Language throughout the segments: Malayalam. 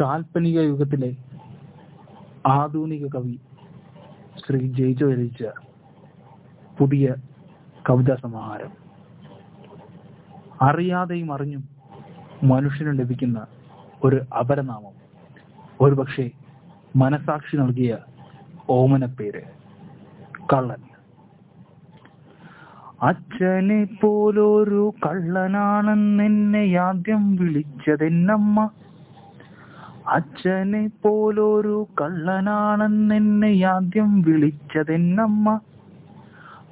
കാൽപ്പനിക യുഗത്തിലെ ആധുനിക കവി ശ്രീ ജയ്ജോ രചിച്ച പുതിയ കവിതാ സമാഹാരം. അറിയാതെയും അറിഞ്ഞും മനുഷ്യന് ലഭിക്കുന്ന ഒരു അപരനാമം ഒരുപക്ഷെ മനസാക്ഷി നൽകിയ ഓമനപ്പേര് കള്ളൻ. അച്ഛനെ പോലൊരു കള്ളനാണെന്നെന്നെ ആദ്യം വിളിച്ചതെന്നമ്മ. അച്ഛനെ പോലൊരു കള്ളനാണെന്നെന്നെ ആദ്യം വിളിച്ചതെന്നമ്മ.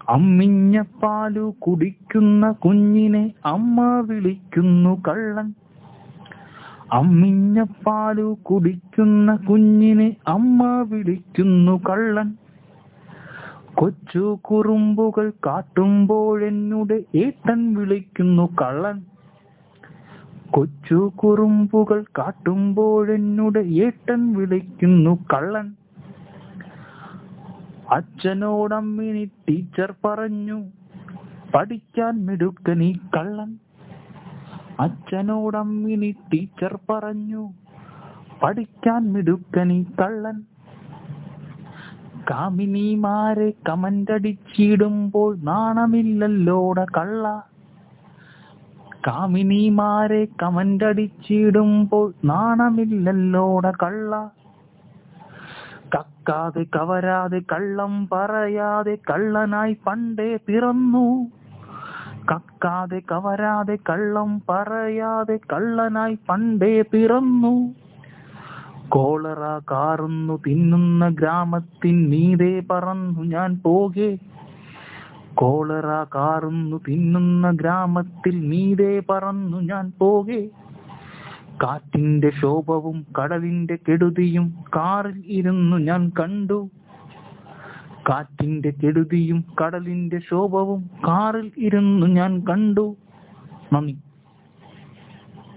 അമ്മിഞ്ഞ പാലു കുടിക്കുന്ന കുഞ്ഞിനെ അമ്മ വിളിക്കുന്നു കള്ളൻ. അമ്മിഞ്ഞ പാലു കുടിക്കുന്ന കുഞ്ഞിനെ അമ്മ വിളിക്കുന്നു കള്ളൻ. കൊച്ചു കുറുമ്പുകൾ കാട്ടുമ്പോഴെന്നുടെ ഏട്ടൻ വിളിക്കുന്നു കള്ളൻ. കൊച്ചു കുറുമ്പുകൾ കാട്ടുമ്പോഴെന്നുടെ ഏട്ടൻ വിളിക്കുന്നു കള്ളൻ. അച്ഛനോടമ്മിനി ടീച്ചർ പറഞ്ഞു പഠിക്കാൻ മിടുക്കനീ കള്ളൻ. അച്ഛനോടമ്മിനി ടീച്ചർ പറഞ്ഞു പഠിക്കാൻ മിടുക്കനീ കള്ളൻ. കാമിനിമാരെ കമന്റടിച്ചിടുമ്പോൾ നാണമില്ലല്ലോട കള്ള. കാമിനിമാരെ കമന്റടിച്ചിടുമ്പോൾ നാണമില്ലല്ലോട കള്ള. കക്കാതെ കവരാതെ കള്ളം പറയാതെ കള്ളനായി പണ്ടേ പിറന്നു. കക്കാതെ കവരാതെ കള്ളം പറയാതെ കള്ളനായി പണ്ടേ പിറന്നു. കോളറ കാറുന്നു തിന്നുന്ന ഗ്രാമത്തിൻ മീതെ പറന്നു ഞാൻ പോകെ. കോളറ കാറുന്നു തിന്നുന്ന ഗ്രാമത്തിൽ മീതെ പറന്നു ഞാൻ പോകെ. കാറ്റിന്റെ ശോഭവും കടലിന്റെ കെടുതിയും കാറിൽ ഇരുന്നു ഞാൻ കണ്ടു. കാറ്റിന്റെ കെടുതിയും കടലിന്റെ ശോഭവും കാറിൽ ഇരുന്നു ഞാൻ കണ്ടു. നന്ദി.